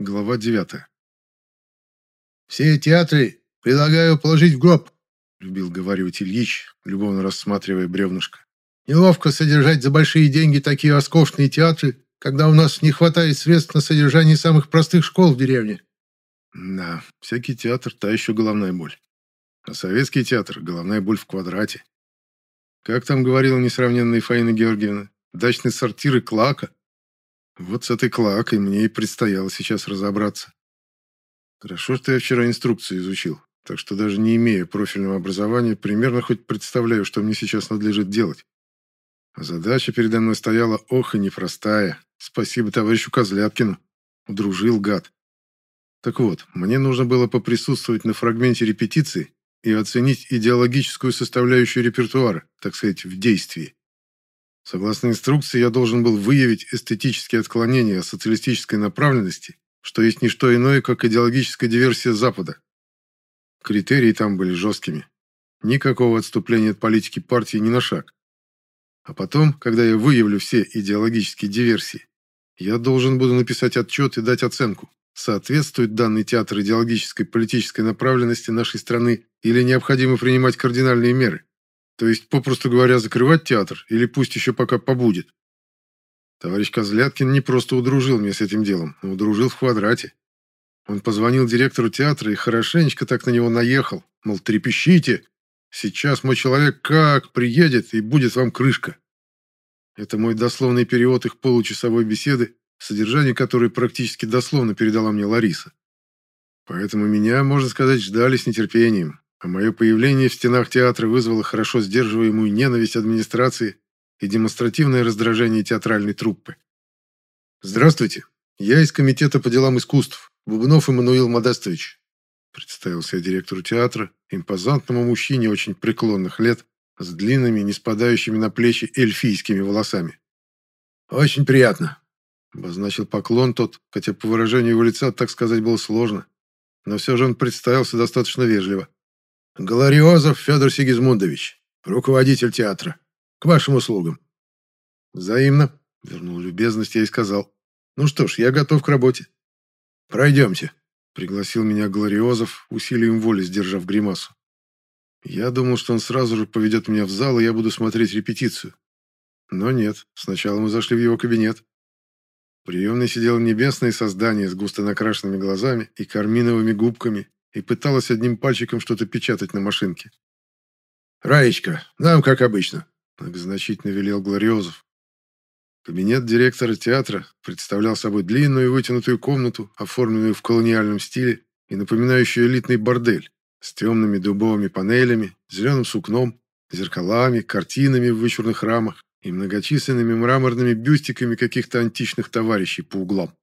Глава 9. «Все театры предлагаю положить в гроб», — любил говорить Ильич, любовно рассматривая бревнышко. «Неловко содержать за большие деньги такие роскошные театры, когда у нас не хватает средств на содержание самых простых школ в деревне». Да, всякий театр – та еще головная боль. А советский театр – головная боль в квадрате. Как там говорила несравненная Фаина Георгиевна, дачные сортиры Клака. Вот с этой Клакой мне и предстояло сейчас разобраться. Хорошо, что я вчера инструкцию изучил, так что даже не имея профильного образования, примерно хоть представляю, что мне сейчас надлежит делать. А задача передо мной стояла ох и непростая. Спасибо товарищу Козляткину. Удружил гад. Так вот, мне нужно было поприсутствовать на фрагменте репетиции и оценить идеологическую составляющую репертуара, так сказать, в действии. Согласно инструкции, я должен был выявить эстетические отклонения социалистической направленности, что есть не что иное, как идеологическая диверсия Запада. Критерии там были жесткими. Никакого отступления от политики партии ни на шаг. А потом, когда я выявлю все идеологические диверсии, я должен буду написать отчет и дать оценку, соответствует данный театр идеологической политической направленности нашей страны или необходимо принимать кардинальные меры. То есть, попросту говоря, закрывать театр или пусть еще пока побудет. Товарищ Козляткин не просто удружил меня с этим делом, а удружил в квадрате. Он позвонил директору театра и хорошенечко так на него наехал, мол, трепещите, сейчас мой человек как приедет и будет вам крышка. Это мой дословный перевод их получасовой беседы, содержание которой практически дословно передала мне Лариса. Поэтому меня, можно сказать, ждали с нетерпением, а мое появление в стенах театра вызвало хорошо сдерживаемую ненависть администрации и демонстративное раздражение театральной труппы. «Здравствуйте, я из Комитета по делам искусств, Бубнов Эммануил Модестович», представился я директору театра, импозантному мужчине очень преклонных лет, с длинными, не спадающими на плечи эльфийскими волосами. «Очень приятно», — обозначил поклон тот, хотя по выражению его лица так сказать было сложно, но все же он представился достаточно вежливо. Глориозов Федор Сигизмундович, руководитель театра. К вашим услугам. Взаимно, вернул любезность я и сказал. Ну что ж, я готов к работе. Пройдемте, пригласил меня Глориозов, усилием воли сдержав гримасу. Я думал, что он сразу же поведет меня в зал, и я буду смотреть репетицию. Но нет, сначала мы зашли в его кабинет. В приемной сидело небесное создание с густо накрашенными глазами и карминовыми губками и пыталась одним пальчиком что-то печатать на машинке. «Раечка, нам как обычно», — многозначительно велел Глориозов. Кабинет директора театра представлял собой длинную и вытянутую комнату, оформленную в колониальном стиле и напоминающую элитный бордель, с темными дубовыми панелями, зеленым сукном, зеркалами, картинами в вычурных рамах и многочисленными мраморными бюстиками каких-то античных товарищей по углам.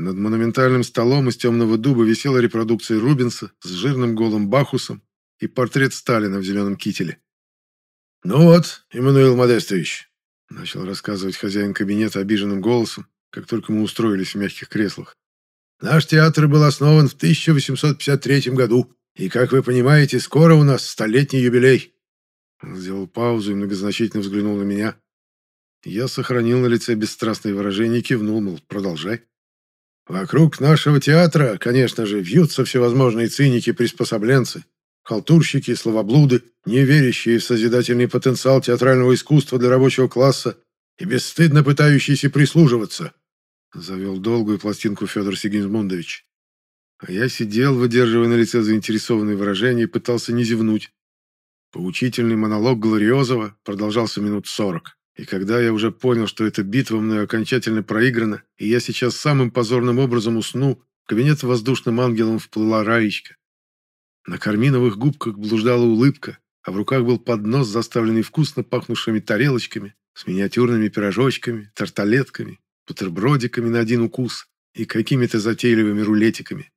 Над монументальным столом из темного дуба висела репродукция Рубенса с жирным голым Бахусом и портрет Сталина в зеленом кителе. «Ну вот, Эммануил Модестович», — начал рассказывать хозяин кабинета обиженным голосом, как только мы устроились в мягких креслах. «Наш театр был основан в 1853 году, и, как вы понимаете, скоро у нас столетний юбилей». Он сделал паузу и многозначительно взглянул на меня. Я сохранил на лице бесстрастное выражение и кивнул, мол, продолжай. Вокруг нашего театра, конечно же, вьются всевозможные циники-приспособленцы, халтурщики, словоблуды, не верящие в созидательный потенциал театрального искусства для рабочего класса и бесстыдно пытающиеся прислуживаться, завел долгую пластинку Федор Сигизмундович. А я сидел, выдерживая на лице заинтересованное выражение, и пытался не зевнуть. Поучительный монолог Глориозова продолжался минут сорок. И когда я уже понял, что эта битва мною окончательно проиграна, и я сейчас самым позорным образом усну, в кабинет воздушным ангелом вплыла Раечка. На карминовых губках блуждала улыбка, а в руках был поднос, заставленный вкусно пахнувшими тарелочками, с миниатюрными пирожочками, тарталетками, бутербродиками на один укус и какими-то затейливыми рулетиками.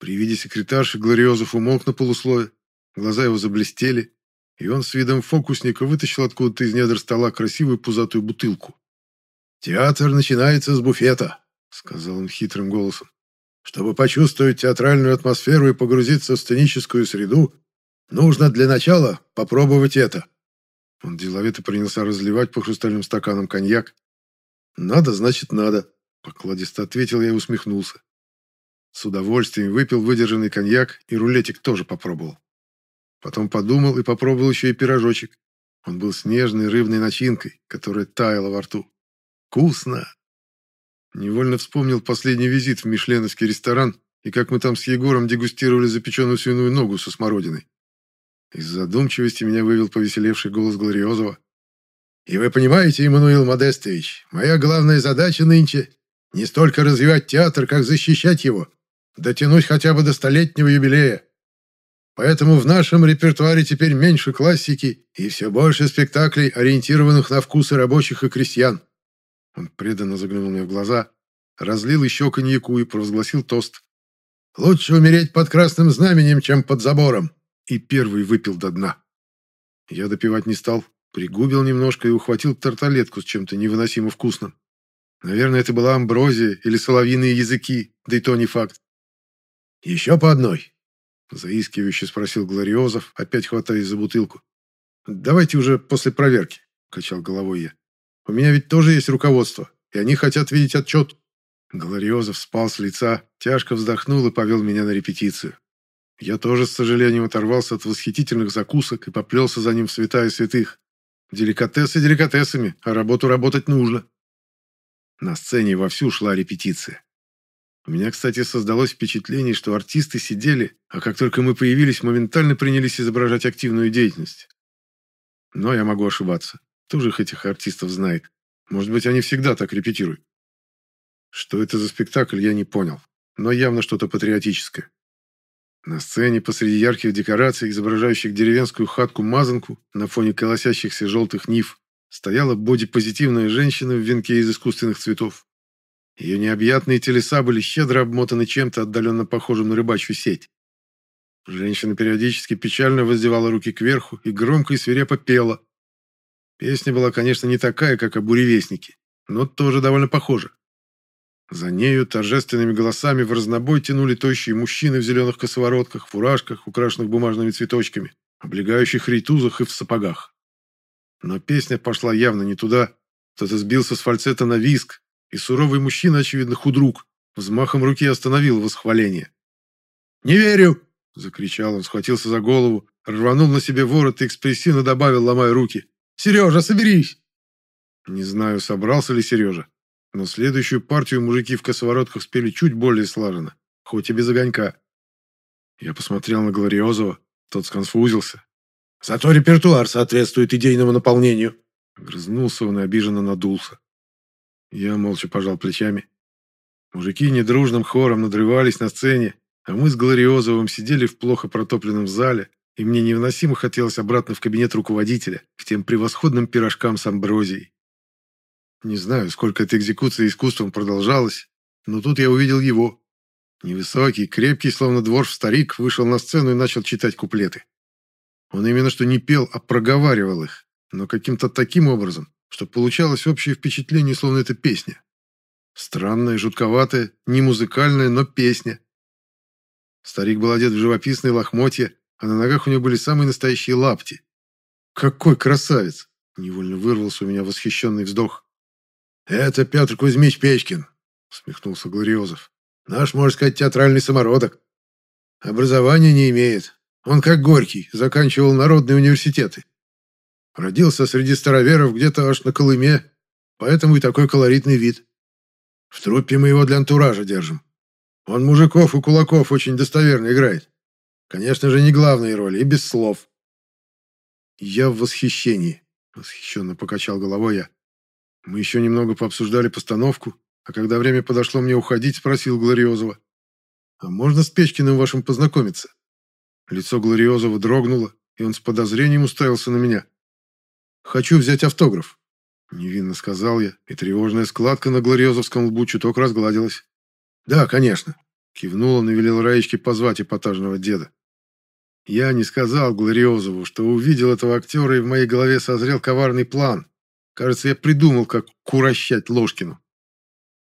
При виде секретарши Глориозов умолк на полуслое, глаза его заблестели, и он с видом фокусника вытащил откуда-то из недр стола красивую пузатую бутылку. «Театр начинается с буфета», — сказал он хитрым голосом. «Чтобы почувствовать театральную атмосферу и погрузиться в сценическую среду, нужно для начала попробовать это». Он деловито принялся разливать по хрустальным стаканам коньяк. «Надо, значит, надо», — Покладисто ответил я и усмехнулся. С удовольствием выпил выдержанный коньяк и рулетик тоже попробовал. Потом подумал и попробовал еще и пирожочек. Он был с нежной рыбной начинкой, которая таяла во рту. Вкусно! Невольно вспомнил последний визит в мишленовский ресторан и как мы там с Егором дегустировали запеченную свиную ногу со смородиной. Из задумчивости меня вывел повеселевший голос Глориозова. «И вы понимаете, Иммануил Модестович, моя главная задача нынче не столько развивать театр, как защищать его, дотянуть хотя бы до столетнего юбилея. Поэтому в нашем репертуаре теперь меньше классики и все больше спектаклей, ориентированных на вкусы рабочих и крестьян. Он преданно заглянул мне в глаза, разлил еще коньяку и провозгласил тост. «Лучше умереть под красным знаменем, чем под забором!» И первый выпил до дна. Я допивать не стал, пригубил немножко и ухватил тарталетку с чем-то невыносимо вкусным. Наверное, это была амброзия или соловьиные языки, да и то не факт. «Еще по одной?» — заискивающе спросил Глориозов, опять хватаясь за бутылку. «Давайте уже после проверки», — качал головой я. У меня ведь тоже есть руководство, и они хотят видеть отчет». Глориозов спал с лица, тяжко вздохнул и повел меня на репетицию. Я тоже, с сожалением, оторвался от восхитительных закусок и поплелся за ним в святая святых. Деликатесы деликатесами, а работу работать нужно. На сцене вовсю шла репетиция. У меня, кстати, создалось впечатление, что артисты сидели, а как только мы появились, моментально принялись изображать активную деятельность. Но я могу ошибаться. Кто же их этих артистов знает? Может быть, они всегда так репетируют? Что это за спектакль, я не понял. Но явно что-то патриотическое. На сцене посреди ярких декораций, изображающих деревенскую хатку-мазанку на фоне колосящихся желтых нив, стояла бодипозитивная женщина в венке из искусственных цветов. Ее необъятные телеса были щедро обмотаны чем-то отдаленно похожим на рыбачью сеть. Женщина периодически печально воздевала руки кверху и громко и свирепо пела, Песня была, конечно, не такая, как о буревестнике, но тоже довольно похожа. За нею торжественными голосами в разнобой тянули тощие мужчины в зеленых косоворотках, фуражках, украшенных бумажными цветочками, облегающих рейтузах и в сапогах. Но песня пошла явно не туда. Кто-то сбился с фальцета на виск, и суровый мужчина, очевидно, худрук, взмахом руки остановил восхваление. «Не верю!» — закричал он, схватился за голову, рванул на себе ворот и экспрессивно добавил, ломая руки. Сережа, соберись!» Не знаю, собрался ли Сережа, но следующую партию мужики в косоворотках спели чуть более слаженно, хоть и без огонька. Я посмотрел на Глориозова, тот сконфузился. «Зато репертуар соответствует идейному наполнению!» Грызнулся он и обиженно надулся. Я молча пожал плечами. Мужики недружным хором надрывались на сцене, а мы с Глориозовым сидели в плохо протопленном зале, и мне невыносимо хотелось обратно в кабинет руководителя, к тем превосходным пирожкам с амброзией. Не знаю, сколько эта экзекуция искусством продолжалась, но тут я увидел его. Невысокий, крепкий, словно дворф старик, вышел на сцену и начал читать куплеты. Он именно что не пел, а проговаривал их, но каким-то таким образом, что получалось общее впечатление, словно это песня. Странная, жутковатая, не музыкальная, но песня. Старик был одет в живописные лохмотья, а на ногах у него были самые настоящие лапти. «Какой красавец!» — невольно вырвался у меня восхищенный вздох. «Это Петр Кузьмич Печкин», — усмехнулся Глориозов. «Наш, можно сказать, театральный самородок. Образования не имеет. Он, как Горький, заканчивал народные университеты. Родился среди староверов где-то аж на Колыме, поэтому и такой колоритный вид. В труппе мы его для антуража держим. Он мужиков и кулаков очень достоверно играет. Конечно же, не главные роли, и без слов. Я в восхищении, восхищенно покачал головой я. Мы еще немного пообсуждали постановку, а когда время подошло мне уходить, спросил Глориозова. «А можно с Печкиным вашим познакомиться?» Лицо Глориозова дрогнуло, и он с подозрением уставился на меня. «Хочу взять автограф», — невинно сказал я, и тревожная складка на Глориозовском лбу чуток разгладилась. «Да, конечно», — кивнул он и велел Раечке позвать эпатажного деда. Я не сказал Глориозову, что увидел этого актера, и в моей голове созрел коварный план. Кажется, я придумал, как курощать Ложкину.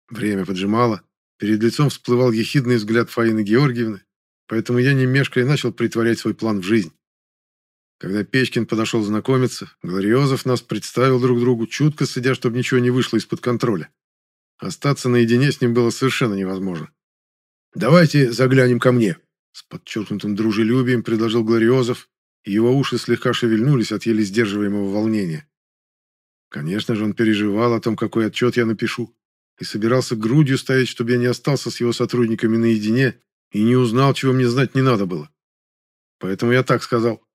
Время поджимало. Перед лицом всплывал ехидный взгляд Фаины Георгиевны, поэтому я, не мешкая, начал притворять свой план в жизнь. Когда Печкин подошел знакомиться, Глориозов нас представил друг другу, чутко сидя, чтобы ничего не вышло из-под контроля. Остаться наедине с ним было совершенно невозможно. «Давайте заглянем ко мне», — с подчеркнутым дружелюбием предложил Глориозов, и его уши слегка шевельнулись от еле сдерживаемого волнения. Конечно же, он переживал о том, какой отчет я напишу, и собирался грудью стоять, чтобы я не остался с его сотрудниками наедине и не узнал, чего мне знать не надо было. Поэтому я так сказал.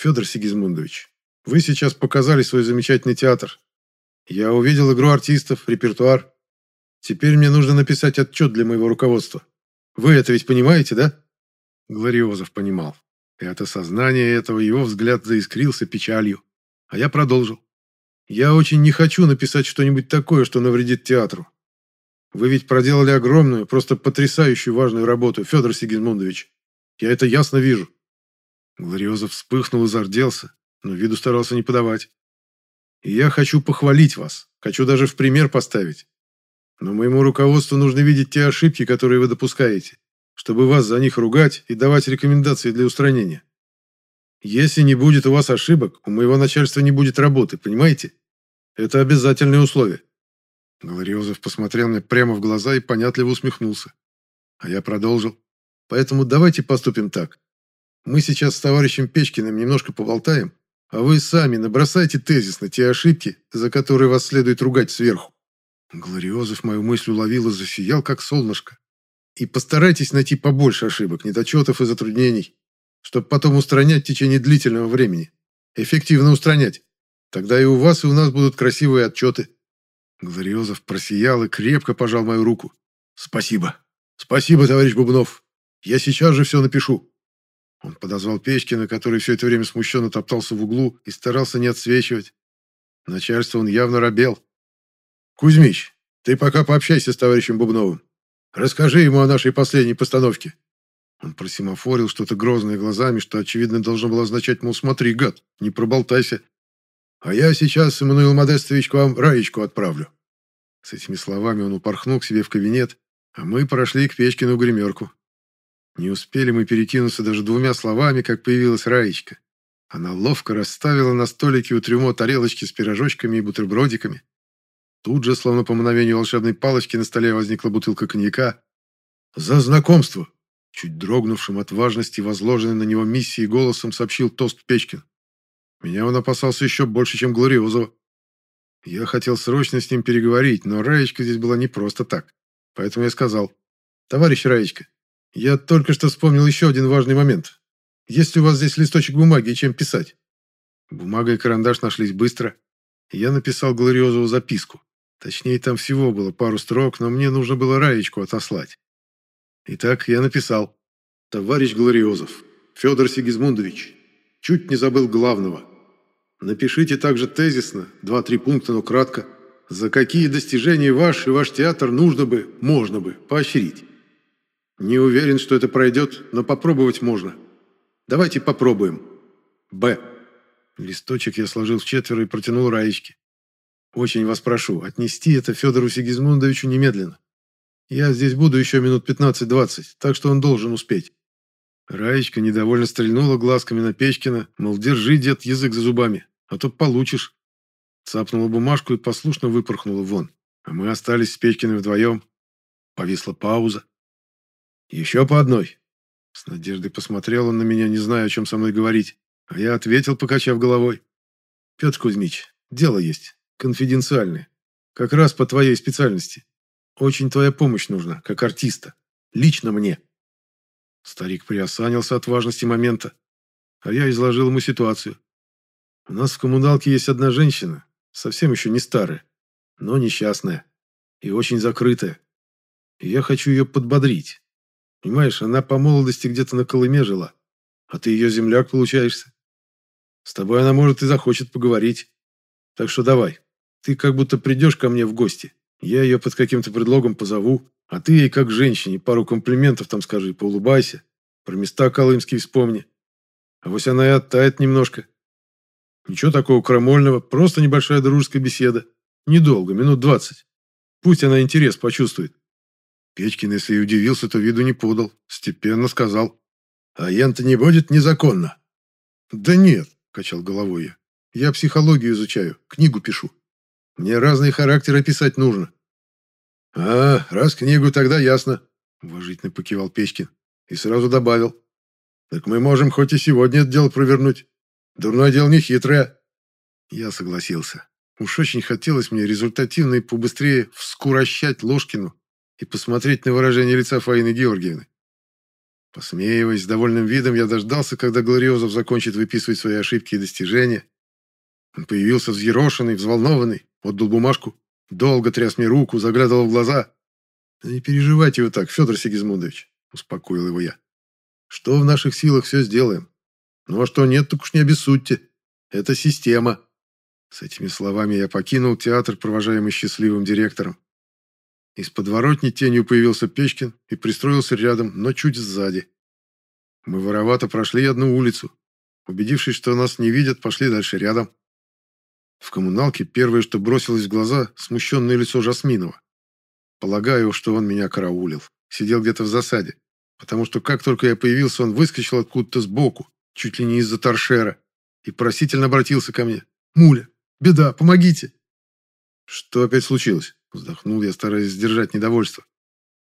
«Федор Сигизмундович, вы сейчас показали свой замечательный театр. Я увидел игру артистов, репертуар. Теперь мне нужно написать отчет для моего руководства. Вы это ведь понимаете, да?» Глориозов понимал. И от осознания этого его взгляд заискрился печалью. А я продолжил. «Я очень не хочу написать что-нибудь такое, что навредит театру. Вы ведь проделали огромную, просто потрясающую важную работу, Федор Сигизмундович. Я это ясно вижу». Глориозов вспыхнул и зарделся, но виду старался не подавать. «Я хочу похвалить вас, хочу даже в пример поставить. Но моему руководству нужно видеть те ошибки, которые вы допускаете, чтобы вас за них ругать и давать рекомендации для устранения. Если не будет у вас ошибок, у моего начальства не будет работы, понимаете? Это обязательное условие. Глориозов посмотрел мне прямо в глаза и понятливо усмехнулся. А я продолжил. Поэтому давайте поступим так. Мы сейчас с товарищем Печкиным немножко поболтаем, а вы сами набросайте тезис на те ошибки, за которые вас следует ругать сверху. Глориозов мою мысль уловил и засиял, как солнышко. И постарайтесь найти побольше ошибок, недочетов и затруднений, чтобы потом устранять в течение длительного времени. Эффективно устранять. Тогда и у вас, и у нас будут красивые отчеты. Глориозов просиял и крепко пожал мою руку. Спасибо. Спасибо, товарищ Бубнов. Я сейчас же все напишу. Он подозвал Печкина, который все это время смущенно топтался в углу и старался не отсвечивать. Начальство он явно робел. «Кузьмич, ты пока пообщайся с товарищем Бубновым. Расскажи ему о нашей последней постановке». Он просимофорил что-то грозное глазами, что, очевидно, должно было означать, мол, смотри, гад, не проболтайся. А я сейчас, Эммануил Модестович, к вам Раечку отправлю. С этими словами он упорхнул к себе в кабинет, а мы прошли к Печкину гримерку. Не успели мы перекинуться даже двумя словами, как появилась Раечка. Она ловко расставила на столике у трюмо тарелочки с пирожочками и бутербродиками, Тут же, словно по мановению волшебной палочки, на столе возникла бутылка коньяка. «За знакомство!» Чуть дрогнувшим от важности возложенной на него миссии голосом сообщил Тост Печкин. Меня он опасался еще больше, чем Глориозова. Я хотел срочно с ним переговорить, но Раечка здесь была не просто так. Поэтому я сказал, «Товарищ Раечка, я только что вспомнил еще один важный момент. Есть ли у вас здесь листочек бумаги и чем писать?» Бумага и карандаш нашлись быстро. Я написал Глориозову записку. Точнее, там всего было пару строк, но мне нужно было Раечку отослать. Итак, я написал. «Товарищ Глориозов, Федор Сигизмундович, чуть не забыл главного. Напишите также тезисно, два-три пункта, но кратко, за какие достижения ваш и ваш театр нужно бы, можно бы, поощрить. Не уверен, что это пройдет, но попробовать можно. Давайте попробуем. Б. Листочек я сложил в четверо и протянул Раечке. Очень вас прошу, отнести это Федору Сигизмундовичу немедленно. Я здесь буду еще минут 15-20, так что он должен успеть». Раечка недовольно стрельнула глазками на Печкина, мол, держи, дед, язык за зубами, а то получишь. Цапнула бумажку и послушно выпорхнула вон. А мы остались с Печкиным вдвоем. Повисла пауза. «Еще по одной». С надеждой посмотрел он на меня, не зная, о чем со мной говорить. А я ответил, покачав головой. «Петр Кузьмич, дело есть конфиденциальные. Как раз по твоей специальности. Очень твоя помощь нужна, как артиста. Лично мне». Старик приосанился от важности момента, а я изложил ему ситуацию. У нас в коммуналке есть одна женщина, совсем еще не старая, но несчастная и очень закрытая. И я хочу ее подбодрить. Понимаешь, она по молодости где-то на Колыме жила, а ты ее земляк получаешься. С тобой она, может, и захочет поговорить. Так что давай, ты как будто придешь ко мне в гости. Я ее под каким-то предлогом позову, а ты ей как женщине пару комплиментов там скажи, поулыбайся. Про места колымские вспомни. А вось она и оттает немножко. Ничего такого крамольного, просто небольшая дружеская беседа. Недолго, минут двадцать. Пусть она интерес почувствует. Печкин, если и удивился, то виду не подал. Степенно сказал. А ян-то не будет незаконно. Да нет, качал головой я. Я психологию изучаю, книгу пишу. Мне разные характеры писать нужно. А, раз книгу, тогда ясно, уважительно покивал Печкин и сразу добавил. Так мы можем хоть и сегодня это дело провернуть. Дурное дело не хитрое. Я согласился. Уж очень хотелось мне результативно и побыстрее вскурощать Ложкину и посмотреть на выражение лица Фаины Георгиевны. Посмеиваясь с довольным видом, я дождался, когда Глориозов закончит выписывать свои ошибки и достижения. Он появился взъерошенный, взволнованный, отдал бумажку, долго тряс мне руку, заглядывал в глаза. «Да не переживайте вы так, Федор Сигизмундович», — успокоил его я. «Что в наших силах, все сделаем. Ну а что нет, так уж не обессудьте. Это система». С этими словами я покинул театр, провожаемый счастливым директором. Из подворотни тенью появился Печкин и пристроился рядом, но чуть сзади. Мы воровато прошли одну улицу. Убедившись, что нас не видят, пошли дальше рядом. В коммуналке первое, что бросилось в глаза, смущенное лицо Жасминова. Полагаю, что он меня караулил. Сидел где-то в засаде. Потому что как только я появился, он выскочил откуда-то сбоку, чуть ли не из-за торшера, и просительно обратился ко мне. «Муля, беда, помогите!» «Что опять случилось?» Вздохнул я, стараясь сдержать недовольство.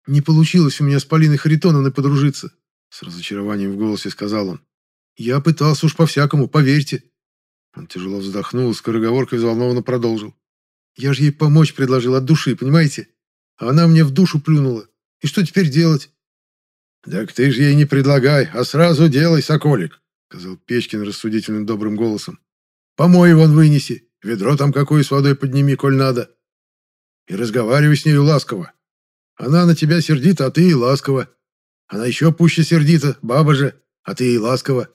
«Не получилось у меня с Полиной Харитоновной подружиться», с разочарованием в голосе сказал он. «Я пытался уж по-всякому, поверьте». Он тяжело вздохнул и скороговоркой взволнованно продолжил. «Я же ей помочь предложил от души, понимаете? А она мне в душу плюнула. И что теперь делать?» «Так ты же ей не предлагай, а сразу делай, соколик», сказал Печкин рассудительным добрым голосом. «Помой вон вынеси, ведро там какое с водой подними, коль надо и разговаривай с нею ласково. Она на тебя сердита, а ты ей ласково. Она еще пуще сердита, баба же, а ты ей ласково.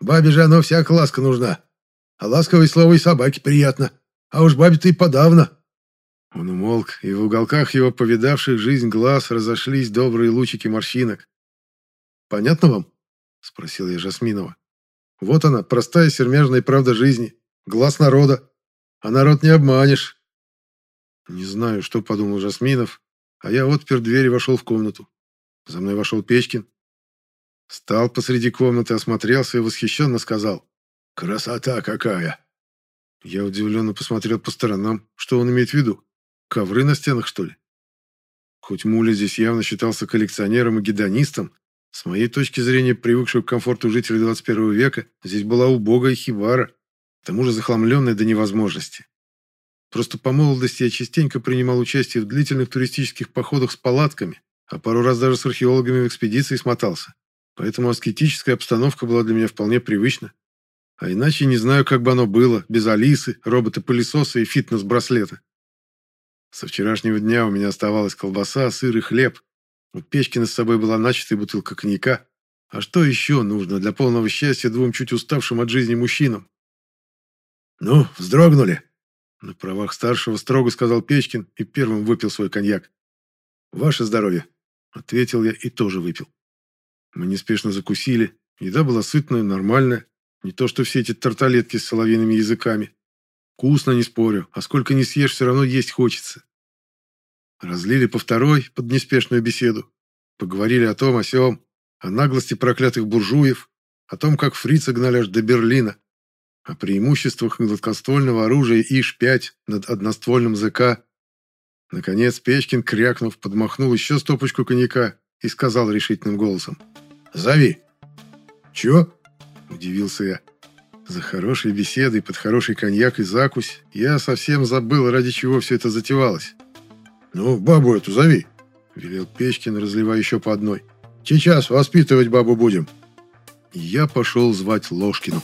Бабе же оно всяк ласка нужна. А ласковое слово и собаке приятно. А уж бабе-то и подавно». Он умолк, и в уголках его повидавших жизнь глаз разошлись добрые лучики морщинок. «Понятно вам?» — спросил я Жасминова. «Вот она, простая сермяжная правда жизни. Глаз народа. А народ не обманешь. Не знаю, что подумал Жасминов, а я отпер дверь и вошел в комнату. За мной вошел Печкин. Стал посреди комнаты, осмотрелся и восхищенно сказал. «Красота какая!» Я удивленно посмотрел по сторонам. Что он имеет в виду? Ковры на стенах, что ли? Хоть Муля здесь явно считался коллекционером и гедонистом, с моей точки зрения, привыкшего к комфорту жителей 21 века, здесь была убогая хибара, к тому же захламленная до невозможности. Просто по молодости я частенько принимал участие в длительных туристических походах с палатками, а пару раз даже с археологами в экспедиции смотался. Поэтому аскетическая обстановка была для меня вполне привычна. А иначе не знаю, как бы оно было, без Алисы, робота-пылесоса и фитнес-браслета. Со вчерашнего дня у меня оставалась колбаса, сыр и хлеб. У Печкина с собой была начатая бутылка коньяка. А что еще нужно для полного счастья двум чуть уставшим от жизни мужчинам? «Ну, вздрогнули?» На правах старшего строго сказал Печкин и первым выпил свой коньяк. «Ваше здоровье», — ответил я и тоже выпил. Мы неспешно закусили. Еда была сытная, нормальная. Не то, что все эти тарталетки с соловьиными языками. Вкусно, не спорю, а сколько не съешь, все равно есть хочется. Разлили по второй под неспешную беседу. Поговорили о том, о сём, о наглости проклятых буржуев, о том, как фрица гнали аж до Берлина, о преимуществах гладкоствольного оружия ИШ-5 над одноствольным ЗК. Наконец Печкин, крякнув, подмахнул еще стопочку коньяка и сказал решительным голосом. «Зови!» «Чего?» – удивился я. За хорошей беседой, под хороший коньяк и закусь я совсем забыл, ради чего все это затевалось. «Ну, бабу эту зови!» – велел Печкин, разливая еще по одной. «Сейчас воспитывать бабу будем!» Я пошел звать Ложкину.